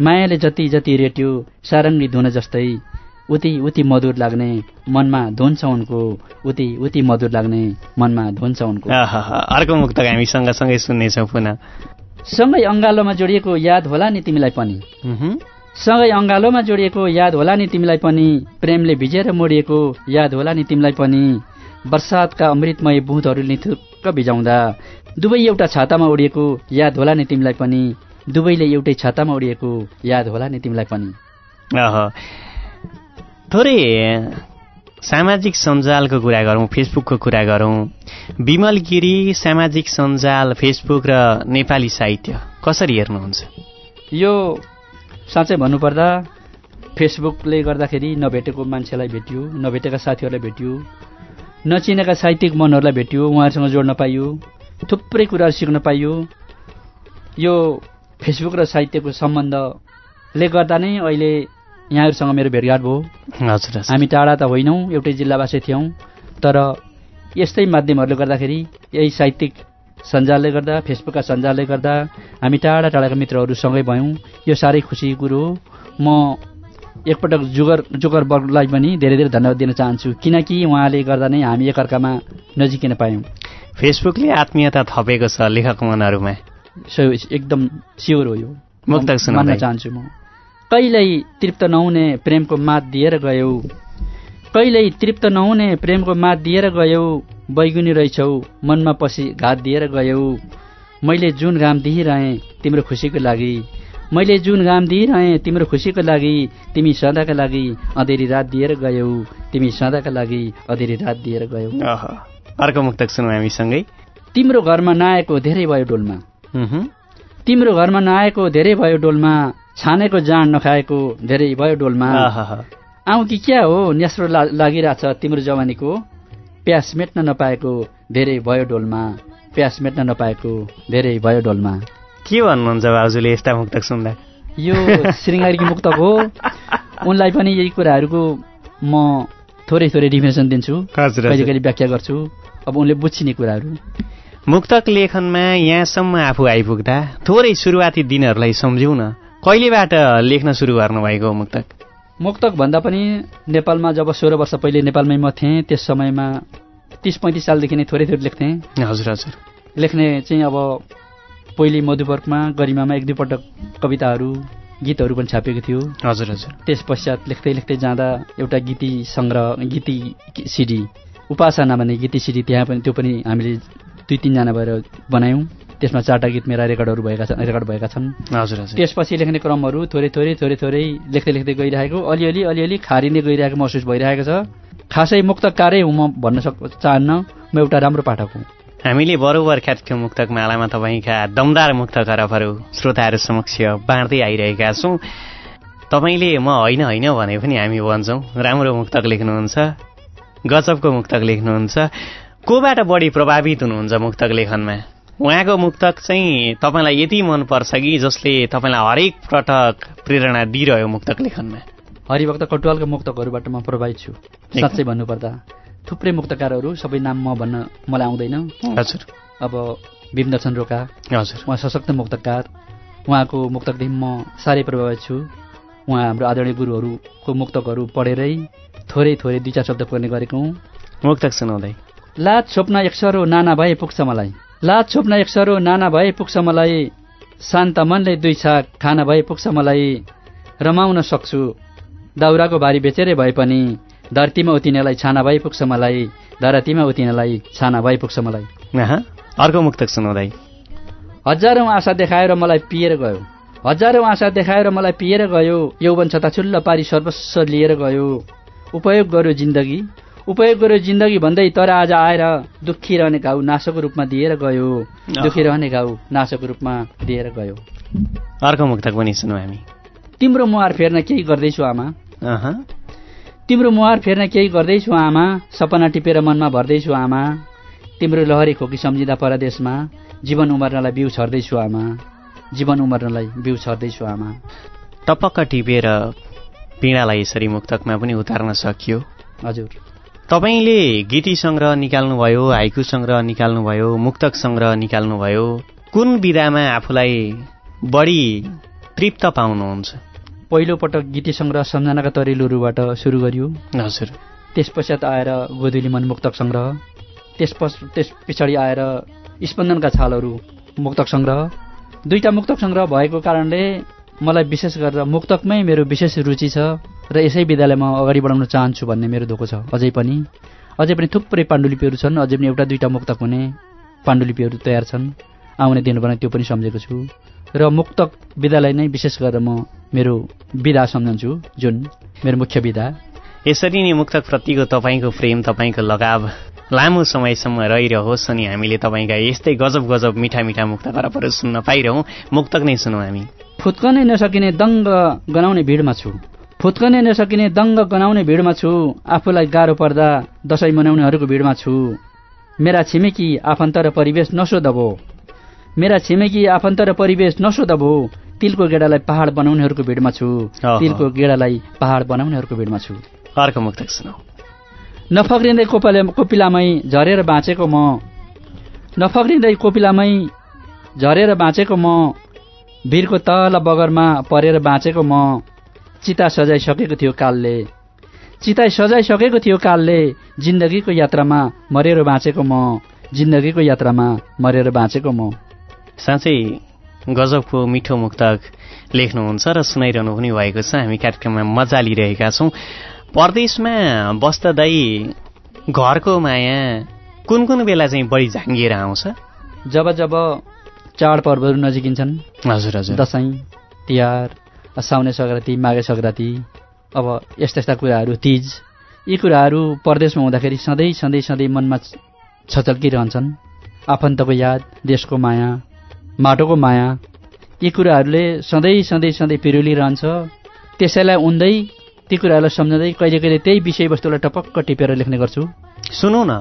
[SPEAKER 4] मायाले जति जति रेट्यो सारङ्गी धुन जस्तै। उति उति मधुर लाग्ने मनमा धुन्छ उनको। उति उति मधुर लाग्ने मनमा धुन्छ उनको।
[SPEAKER 1] आहा, अर्को मुक्तक हामी सँगसँगै सुन्नेछौँ पुनः।
[SPEAKER 4] सँगै अङ्गालोमा जोडिएको याद होला नि तिमीलाई पनि। सँगै अङ्गालोमा जोडिएको याद होला नि तिमीलाई पनि। प्रेमले भिजेर मोडिएको याद होला नि तिमीलाई पनि। वर्षातका अमृतमय बुँदहरूले निथुक्क भिजाउँदा दुवै एउटा छातामा उडिएको याद होला नि तिमीलाई पनि। दुवैले एउटै छातामा उडिएको याद होला नि तिमीलाई पनि।
[SPEAKER 1] थोरै सामाजिक सञ्जालको कुरा गरौँ फेसबुकको कुरा गरौँ। विमल गिरी सामाजिक सञ्जाल फेसबुक र नेपाली साहित्य। कसरी हेर्नुहुन्छ?
[SPEAKER 4] यो साँच्चै भन्नुपर्दा फेसबुकले गर्दाखेरि नभेटेको मान्छेलाई भेटियो नभेटेका साथीहरूलाई भेटियो नचिनेका साहित्यिक मनहरूलाई भेटियो उहाँहरूसँग जोड्न पाइयो थुप्रै कुराहरू सिक्न पाइयो। यो फेसबुक र साहित्यको सम्बन्धले गर्दा नै अहिले यहाँहरूसँग मेरो भेटघाट भयो।
[SPEAKER 1] हजुर।
[SPEAKER 4] हामी टाढा त होइनौँ एउटै जिल्लावासी थियौँ तर यस्तै माध्यमहरूले गर्दाखेरि यही साहित्यिक सञ्जालले गर्दा फेसबुकका सञ्जालले गर्दा हामी टाढा टाढाका मित्रहरू सँगै भयौँ। यो साह्रै खुसीको कुरो हो। म एकपटक जुगर जुगर वर्गलाई पनि धेरै धेरै धन्यवाद दिन चाहन्छु किनकि उहाँले गर्दा नै हामी एकअर्कामा नजिकिन पायौँ।
[SPEAKER 1] फेसबुकले आत्मीयता थपेको छ लेखक मनहरूमा।
[SPEAKER 4] एकदम स्योर हो यो।
[SPEAKER 1] मुक्तक सुनाउँदै।
[SPEAKER 4] मान्न चाहन्छु म। कहिल्यै तृप्त नहुने प्रेमको मात दिएर गयौ। कहिल्यै तृप्त नहुने प्रेमको मात दिएर गयौ बैगुनी रहेछौ मनमा पसी घात दिएर गयौ। मैले जुन घाम दिइरहेँ तिम्रो खुसीको लागि। मैले जुन घाम दिइरहेँ तिम्रो खुसीको लागि तिमी सदाका लागि अँधेरी रात दिएर गयौ। तिमी सदाका लागि अँधेरी रात दिएर गयौ।
[SPEAKER 1] अर्को मुक्तक सुनौँ हामीसँगै
[SPEAKER 4] तिम्रो घरमा नआएको धेरै भयो डोलमा। तिम्रो घरमा नआएको धेरै भयो डोलमा। छानेको जाँड नखाएको धेरै भयो डोलमा। आउँ कि क्या हो न्यास्रो ला, लागिरहेछ तिम्रो जवानीको? प्यास मेट्न नपाएको धेरै भयो डोलमा। प्यास मेट्न नपाएको धेरै भयो डोलमा।
[SPEAKER 1] के भन्नुहुन्छ भाउजूले यस्ता मुक्तक सुन्दा?
[SPEAKER 4] यो श्रृङ्गारीको मुक्तक हो। उनलाई पनि यही कुराहरूको म थोरै थोरै डिफिनेसन दिन्छु। कहिले। कहिले व्याख्या गर्छु। अब उनले बुझ्छिने कुराहरू।
[SPEAKER 1] मुक्तक लेखनमा यहाँसम्म आफू आइपुग्दा थोरै सुरुवाती दिनहरूलाई सम्झौँ न कहिलेबाट लेख्न सुरु गर्नुभएको मुक्तक?
[SPEAKER 4] मुक्तक भन्दा पनि नेपालमा जब सोह्र वर्ष पहिले नेपालमै म थिएँ त्यस समयमा तिस पैँतिस सालदेखि नै थोरै थोरै लेख्थेँ।
[SPEAKER 1] हजुर हजुर।
[SPEAKER 4] लेख्ने चाहिँ अब पहिले मधुपर्कमा गरिमामा एक दुईपटक कविताहरू गीतहरू पनि छापिएको थियो।
[SPEAKER 1] हजुर हजुर।
[SPEAKER 4] त्यस पश्चात लेख्दै लेख्दै जाँदा एउटा गीती सङ्ग्रह गीती सिडी उपासना भन्ने गीती सिडी त्यहाँ पनि त्यो पनि हामीले दुई तिनजना भएर बनायौँ। त्यसमा चारवटा गीत मेरा रेकर्डहरू भएका छन् रेकर्ड भएका छन्।
[SPEAKER 1] हजुर हजुर।
[SPEAKER 4] त्यसपछि लेख्ने क्रमहरू थोरै थोरै थोरै थोरै लेख्दै लेख्दै गइरहेको अलिअलि अलिअलि खारिँदै गइरहेको महसुस भइरहेको छ। खासै मुक्तकारै हुँ म भन्न सक चाहन्न म एउटा राम्रो पाठक हुँ।
[SPEAKER 1] हामीले बरोबर ख्यातको मुक्तक मालामा तपाईँका दमदार मुक्त खरबहरू श्रोताहरू समक्ष बाँड्दै आइरहेका छौँ। तपाईँले म होइन होइन भने पनि हामी भन्छौँ। राम्रो मुक्तक लेख्नुहुन्छ गजबको मुक्तक लेख्नुहुन्छ। कोबाट बढी प्रभावित हुनुहुन्छ मुक्तक लेखनमा? उहाँको मुक्तक चाहिँ तपाईँलाई यति मनपर्छ कि जसले तपाईँलाई हरेक पटक प्रेरणा दिइरह्यो मुक्तक लेखनमा?
[SPEAKER 4] हरिभक्त कटुवालका मुक्तकहरूबाट म प्रभावित छु। साँच्चै भन्नुपर्दा थुप्रै मुक्तकारहरू सबै नाम म भन्न मलाई आउँदैन।
[SPEAKER 1] हजुर।
[SPEAKER 4] अब भीमदर्शन रोका।
[SPEAKER 1] हजुर।
[SPEAKER 4] उहाँ सशक्त मुक्तकार। उहाँको मुक्तकदेखि म साह्रै प्रभावित छु। उहाँ हाम्रो आदरणीय गुरुहरूको मुक्तकहरू पढेरै थोरै थोरै दुई चार शब्द पढ्ने गरेको हुँ।
[SPEAKER 1] मुक्तक सुनाउँदै।
[SPEAKER 4] लात छोप्न एकसरो नाना भए पुग्छ मलाई। लात छोप्न एकसरो नाना भए पुग्छ मलाई। शान्त मनले दुई छाक खाना भए पुग्छ मलाई। रमाउन सक्छु। दाउराको बारी बेचेरै भए पनि धरतीमा उतिनेलाई छाना भए पुग्छ मलाई। धरतीमा उतिनेलाई छाना भए पुग्छ मलाई।
[SPEAKER 1] अर्को मुक्तक सुनाउँदै
[SPEAKER 4] हजारौँ आशा देखाएर मलाई पिएर गयो। हजारौँ आशा देखाएर मलाई पिएर गयो। यौवन छता छुल्ल पारी सर्वस्व लिएर गयो। उपयोग गर्यो जिन्दगी। उपयोग गर्यो जिन्दगी भन्दै तर आज आएर दुखी रहने घाउ नासोको रूपमा दिएर गयो। दुखी रहने घाउ नासोको रूपमा दिएर गयो।
[SPEAKER 1] अर्को मुक्तक पनि सुनौँ हामी।
[SPEAKER 4] तिम्रो मुहार फेर्न केही गर्दैछु आमा।
[SPEAKER 1] अहँ,
[SPEAKER 4] तिम्रो मुहार फेर्न केही गर्दैछु आमा। सपना टिपेर मनमा भर्दैछु आमा। तिम्रो लहरी खोकी सम्झिँदा परदेशमा जीवन उमर्नलाई बिउ छर्दैछु आमा। जीवन उमर्नलाई बिउ छर्दैछु आमा।
[SPEAKER 1] टपक्क टिपेर पीडालाई यसरी मुक्तकमा पनि उतार्न सकियो।
[SPEAKER 4] हजुर।
[SPEAKER 1] तपाईँले गीती सङ्ग्रह निकाल्नुभयो हाइकु सङ्ग्रह निकाल्नुभयो मुक्तक सङ्ग्रह निकाल्नुभयो कुन विधामा आफूलाई बढी तृप्त पाउनुहुन्छ?
[SPEAKER 4] पहिलोपटक गीती सङ्ग्रह सम्झनाका तरेलुहरूबाट सुरु गरियो।
[SPEAKER 1] हजुर।
[SPEAKER 4] त्यस पश्चात आएर गोधुली मन मुक्तक सङ्ग्रह त्यस पश्च त्यस पछाडि आएर स्पन्दनका छालहरू मुक्तक सङ्ग्रह दुईटा मुक्तक सङ्ग्रह भएको कारणले मलाई विशेष गरेर मुक्तकमै मेरो विशेष रुचि छ। र यसै विधालाई म अगाडि बढाउन चाहन्छु भन्ने मेरो धोको छ। अझै पनि। अझै पनि थुप्रै पाण्डुलिपिहरू छन्। अझै पनि एउटा दुईटा मुक्तक हुने पाण्डुलिपिहरू तयार छन्। आउने दिनबाट त्यो पनि सम्झेको छु। र मुक्तक विधालाई नै विशेष गरेर म मेरो विधा सम्झन्छु जुन मेरो मुख्य विधा।
[SPEAKER 1] यसरी नै मुक्तकप्रतिको तपाईँको प्रेम तपाईँको लगाव लामो समयसम्म रहिरहोस् अनि हामीले तपाईँका यस्तै गजब गजब मिठा मिठा मुक्त खराबहरू सुन्न पाइरहँ। मुक्तक नै सुनौँ हामी।
[SPEAKER 4] फुत्कनै नसकिने दङ्ग गनाउने भिडमा छु। फुत्कनै नसकिने दङ्ग गनाउने भिडमा छु। आफूलाई गाह्रो पर्दा दसैँ मनाउनेहरूको भिडमा छु। मेरा छिमेकी आफन्त र परिवेश नसोधबो। मेरा छिमेकी आफन्त र परिवेश नसोधबो। तिलको गेडालाई पहाड बनाउनेहरूको भिडमा छु। तिलको गेडालाई पहाड बनाउनेहरूको भिडमा छु।
[SPEAKER 1] अर्को मुक्तक सुनौ
[SPEAKER 4] नफक्रिँदै कोपले कोपिलामै झरेर बाँचेको म। नफक्रिँदै कोपिलामै झरेर बाँचेको म। भिरको तल बगरमा परेर बाँचेको म। चिता सजाइसकेको थियो कालले। चिता सजाइसकेको थियो कालले जिन्दगीको यात्रामा मरेर बाँचेको म जिन्दगीको यात्रामा मरेर बाँचेको म।
[SPEAKER 1] साँच्चै गजबको मिठो मुक्तक लेख्नुहुन्छ र सुनाइरहनु पनि भएको छ। हामी कार्यक्रममा मजा लिइरहेका छौँ। परदेशमा बस्दा दाई घरको माया कुन कुन बेला चाहिँ बढी झाङ्गिएर आउँछ?
[SPEAKER 4] जब जब चाडपर्वहरू नजिकिन्छन्।
[SPEAKER 1] हजुर हजुर।
[SPEAKER 4] दसैँ तिहार साउने सङ्क्रान्ति माघे सङ्क्रान्ति अब यस्ता यस्ता कुराहरू तिज यी कुराहरू परदेशमा हुँदाखेरि सधैँ सधैँ सधैँ मनमा छचल्किरहन्छन्। आफन्तको याद देशको माया माटोको माया यी कुराहरूले सधैँ सधैँ सधैँ पिरुलिरहन्छ। त्यसैलाई उन्दै ती कुराहरूलाई सम्झँदै कहिले कहिले त्यही विषयवस्तुलाई टपक्क टिपेर लेख्ने गर्छु।
[SPEAKER 1] सुनौ न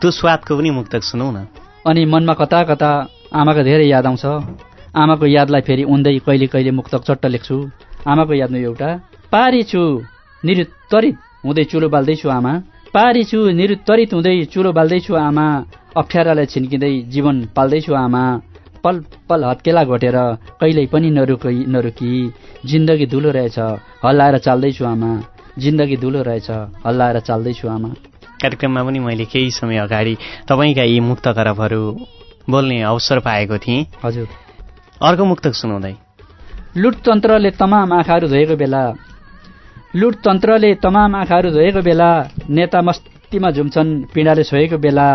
[SPEAKER 1] त्यो स्वादको पनि मुक्तक सुनौ न।
[SPEAKER 4] अनि मनमा कता कता आमाको धेरै याद आउँछ। आमाको यादलाई फेरि उन्दै कहिले कहिले मुक्तक चट्ट लेख्छु। आमाको यादमा एउटा पारी छु निरुत्तरित हुँदै चुलो बाल्दैछु आमा। पारी छु निरुत्तरित हुँदै चुलो बाल्दैछु आमा। अप्ठ्यारालाई छिन्किँदै जीवन पाल्दैछु आमा। पल पल हत्केला घोटेर कहिल्यै पनि नरुकी नरुकी। जिन्दगी धुलो रहेछ हल्लाएर चाल्दैछु आमा। जिन्दगी धुलो रहेछ हल्लाएर चाल्दैछु आमा।
[SPEAKER 1] कार्यक्रममा पनि मैले केही समय अगाडि तपाईँका यी मुक्त बोल्ने अवसर पाएको थिएँ।
[SPEAKER 4] हजुर।
[SPEAKER 1] अर्को मुक्तक सुनाउँदै।
[SPEAKER 4] लुटतन्त्रले तमाम आँखाहरू धोएको बेला लुटतन्त्रले तमाम आँखाहरू धोएको बेला नेता मस्तीमा झुम्छन् पीडाले छोएको बेला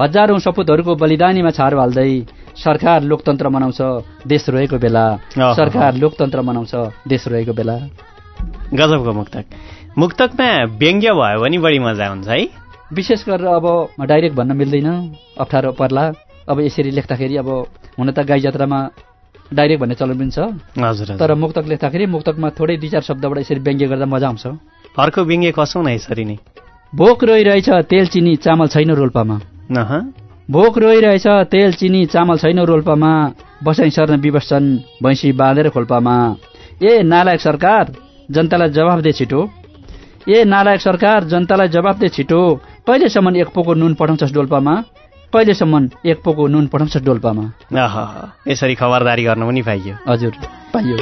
[SPEAKER 4] हजारौं सपुतहरूको बलिदानीमा छार हाल्दै सरकार लोकतन्त्र मनाउँछ देश रोएको बेला। सरकार लोकतन्त्र मनाउँछ देश रोएको बेला।
[SPEAKER 1] गजबको मुक्तक। मुक्तकमा व्यङ्ग्य भयो भने बढी मजा हुन्छ है।
[SPEAKER 4] विशेष गरेर अब डाइरेक्ट भन्न मिल्दैन। अप्ठ्यारो पर्ला। अब यसरी लेख्दाखेरि अब हुन त गाई जात्रामा डाइरेक्ट भन्ने चलन पनि छ।
[SPEAKER 1] हजुर
[SPEAKER 4] तर मुक्तक लेख्दाखेरि मुक्तकमा थोरै दुई चार शब्दबाट यसरी व्यङ्ग्य गर्दा मजा आउँछ।
[SPEAKER 1] अर्को व्यङ्ग्य कसौँ न यसरी नै?
[SPEAKER 4] भोक रोइरहेछ तेल चिनी चामल छैन रोल्पामा। भोक रोइरहेछ तेल चिनी चामल छैन रोल्पामा। बसाइ सर्न विवश छन् भैँसी बाँधेर खोल्पामा। ए नालायक सरकार जनतालाई जवाफ दे छिटो। ए नालायक सरकार जनतालाई जवाफ दे छिटो। कहिलेसम्म एक पोको नुन पठाउँछस् डोल्पामा कहिलेसम्म एक पोको नुन पठाउँछस् डोल्पामा?
[SPEAKER 1] यसरी खबरदारी गर्नु पनि पाइयो।
[SPEAKER 4] हजुर पाइयो।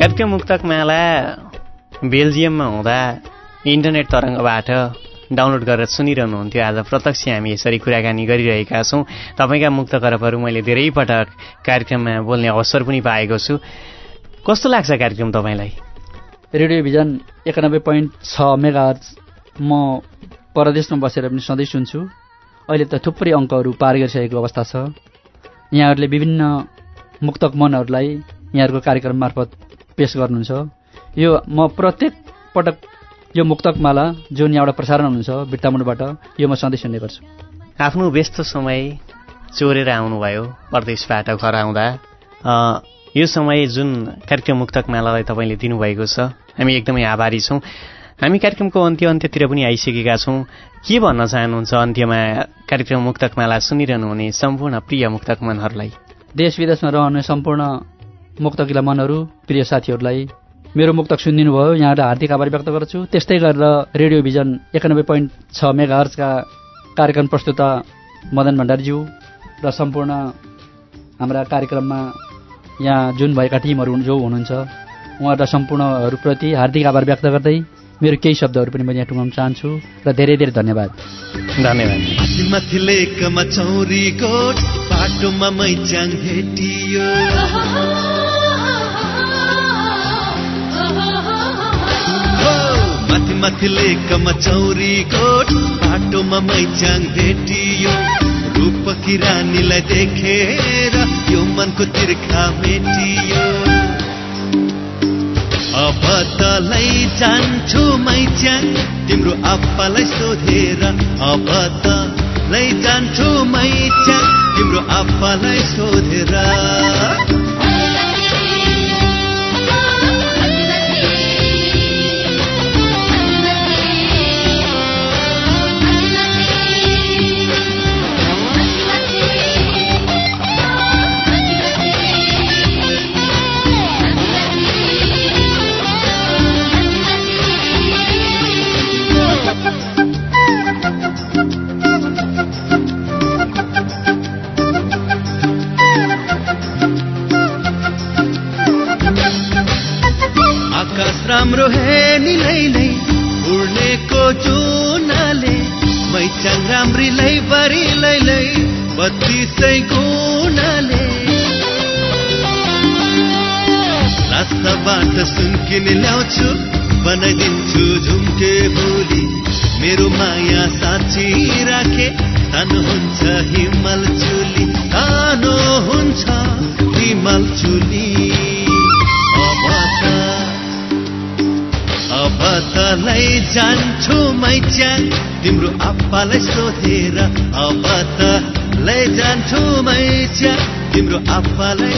[SPEAKER 1] कार्यक्रम मुक्तक माला बेल्जियममा हुँदा इन्टरनेट तरङ्गबाट डाउनलोड गरेर सुनिरहनुहुन्थ्यो। आज प्रत्यक्ष हामी यसरी कुराकानी गरिरहेका छौँ। तपाईँका मुक्त करपहरू मैले धेरै पटक कार्यक्रममा बोल्ने अवसर पनि पाएको छु। कस्तो लाग्छ कार्यक्रम तपाईँलाई?
[SPEAKER 4] भिजन एकानब्बे पोइन्ट छ मेगा म परदेशमा बसेर पनि सधैँ सुन्छु। अहिले त थुप्रै अङ्कहरू पार गरिसकेको अवस्था छ। यहाँहरूले विभिन्न मुक्तक मनहरूलाई यहाँहरूको कार्यक्रम मार्फत पेस गर्नुहुन्छ। यो म प्रत्येक पटक यो मुक्तकमाला जुन यहाँबाट प्रसारण हुनुहुन्छ बिट्टामुडबाट यो म सधैँ सुन्ने गर्छु।
[SPEAKER 1] आफ्नो व्यस्त समय चोरेर आउनुभयो परदेशबाट घर आउँदा। यो समय जुन कार्यक्रम मुक्तक मालालाई तपाईँले दिनुभएको छ हामी एकदमै आभारी छौँ। हामी कार्यक्रमको अन्त्य अन्त्यतिर पनि आइसकेका छौँ। के भन्न चाहनुहुन्छ अन्त्यमा कार्यक्रम मुक्तक माला सुनिरहनुहुने सम्पूर्ण प्रिय मुक्तक मनहरूलाई?
[SPEAKER 4] देश विदेशमा रहने सम्पूर्ण मुक्तकिला मनहरू प्रिय साथीहरूलाई मेरो मुक्तक सुनिदिनु भयो यहाँलाई हार्दिक आभार व्यक्त गर्छु। त्यस्तै गरेर रेडियो भिजन एकानब्बे पोइन्ट छ मेगा हर्चका कार्यक्रम प्रस्तुता मदन भण्डारीज्यू र सम्पूर्ण हाम्रा कार्यक्रममा यहाँ जुन भएका टिमहरू जो हुनुहुन्छ उहाँहरूलाई सम्पूर्णहरूप्रति हार्दिक आभार व्यक्त गर्दै मेरो केही शब्दहरू पनि मैले यहाँ टुङ्गाउन चाहन्छु र धेरै धेरै धन्यवाद।
[SPEAKER 1] धन्यवाद।
[SPEAKER 5] माथि लेकमा चौरीको बाटोमा मैच्याङ भेटियो। हो, माथि माथि लेकमा चौरीको बाटोमा मैच्याङ भेटियो। रूपकी रानीलाई देखेर यो मनको तिर्खा मेटियो। अब तलै जान्छु मैच्याङ तिम्रो आप्पालाई सोधेर अब तलै जान्छु मैच्याङ तिम्रो आप्पालाई सोधेर। सुन्किने ल्याउँछु बनाइदिन्छु झुम्के भोलि मेरो माया साँची राखे सानो हुन्छ हिमाल चुली। सानो हुन्छ हिमाल चुली। अब तलाई जान्छु मैच्याङ तिम्रो आप्पालाई सोधेर अब त लै जान्छु मैच्याङ तिम्रो आप्पालाई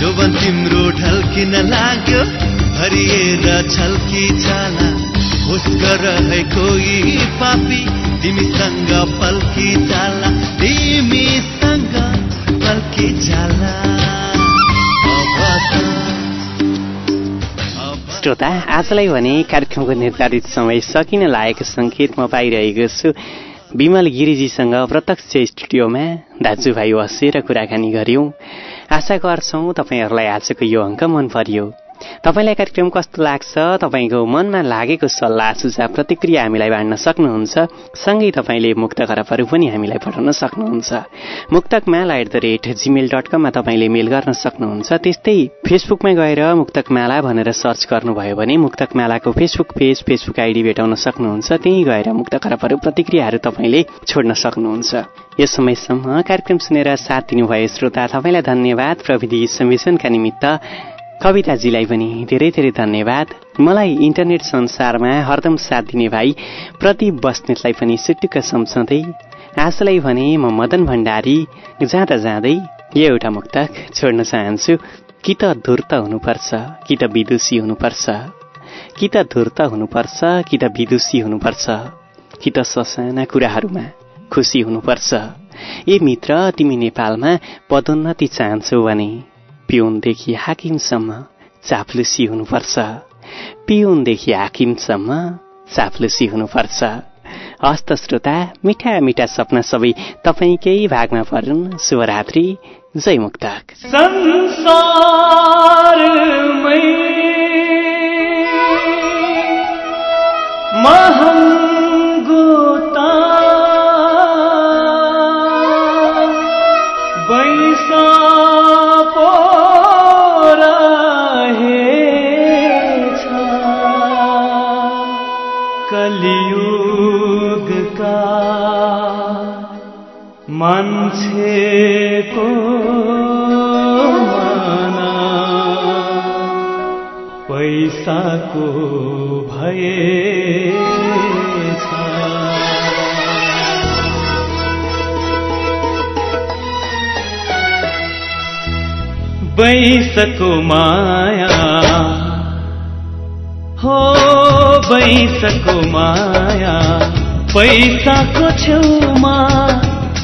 [SPEAKER 5] जोबन तिम्रो ढल्किन लाग्यो हरिएर छल्की होस गर है कोही पापी तिमीसँग पल्की जाला। तिमीसँग पल्की अब
[SPEAKER 1] श्रोता आजलाई भने कार्यक्रमको निर्धारित समय सकिन लागेको सङ्केत म पाइरहेको छु। विमल गिरिजीसँग प्रत्यक्ष स्टुडियोमा दाजुभाइ बसेर कुराकानी गऱ्यौँ। आशा गर्छौँ तपाईँहरूलाई आजको यो अङ्क मन पर्यो। तपाईँलाई कार्यक्रम कस्तो लाग्छ? तपाईँको मनमा लागेको सल्लाह सुझाव प्रतिक्रिया हामीलाई बाँड्न सक्नुहुन्छ। सँगै तपाईँले मुक्त खराबहरू पनि हामीलाई पठाउन सक्नुहुन्छ। Muktakmala at the rate gmail dot कममा तपाईँले मेल गर्न सक्नुहुन्छ। त्यस्तै फेसबुकमा गएर मुक्तकमाला भनेर सर्च गर्नुभयो भने मुक्तकमालाको फेसबुक पेज फेसबुक आइडी भेटाउन सक्नुहुन्छ। त्यहीँ गएर मुक्त खराबहरू प्रतिक्रियाहरू तपाईँले छोड्न सक्नुहुन्छ। यो समयसम्म कार्यक्रम सुनेर साथ दिनुभयो श्रोता तपाईँलाई धन्यवाद। प्रविधि संयोजनका निमित्त कविताजीलाई पनि धेरै धेरै धन्यवाद। मलाई इन्टरनेट संसारमा हरदम साथ दिने भाइ प्रति बस्नेतलाई पनि सुटुक्क सम्झाउँदै आजलाई भने म मदन भण्डारी जाँदा जाँदै यो एउटा मुक्तक छोड्न चाहन्छु। कि त धुर्त हुनुपर्छ कि त विदुषी हुनुपर्छ। कि त धुर्त हुनुपर्छ कि त विदुषी हुनुपर्छ। कि त ससाना कुराहरूमा खुसी हुनुपर्छ। ए मित्र तिमी नेपालमा पदोन्नति चाहन्छौ भने पिउनदेखि हाकिमसम्म चाप्लुसी हुनुपर्छ पिउनदेखि हाकिमसम्म चाप्लुसी हुनुपर्छ हस्त श्रोता मिठा मिठा सपना सबै तपाईँकै भागमा परुन् शुभरात्रि जय मुक्तक।
[SPEAKER 6] मान्छेको पैसाको भए बैसको माया हो बैसको माया। पैसाको छेउमा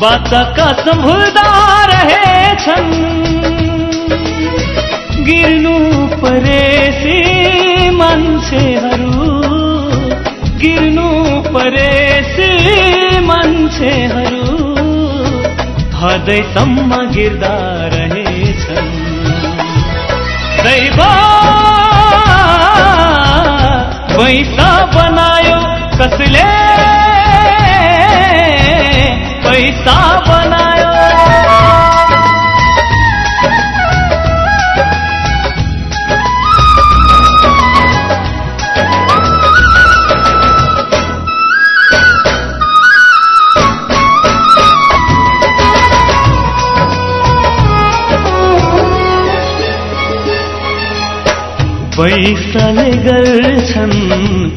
[SPEAKER 6] बाचाका सम्भुल्दा रहेछन्। गिर्नु परेसी मान्छेहरू गिर्नु परेसी मान्छेहरू हदैसम्म गिर्दा रहेछन्। दैव पैसा बनायो कसले? पैसा बनायो पैसाले गर्छन्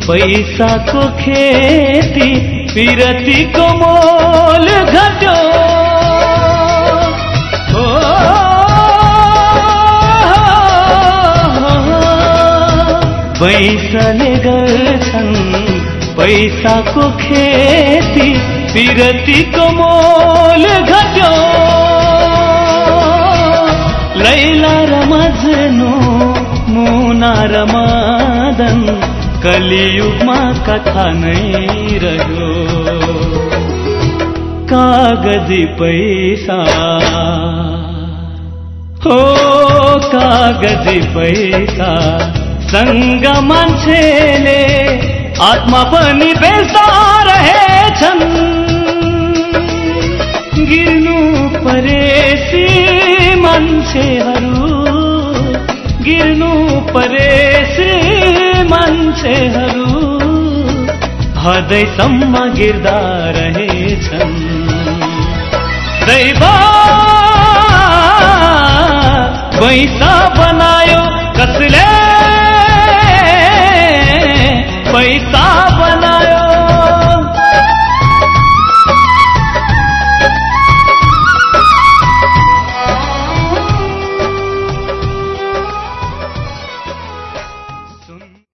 [SPEAKER 6] पैसाको खेती विरतीको मोल घट्यो पैसाले गर्छन् पैसाको खेती विरतीको मोल घट्यो कलियुगमा कथा नै रह्यो। कागजी पैसा। हो कागजी पैसा। सँग मान्छेले आत्मा पनि बेच्दा रहेछन्। गिर्नु परेसी मान्छेहरू। गिर्नु परेसी मान्छेहरू हदैसम्म गिर्दा रहेछन्। दैव पैसा बनायो कसले? पैसा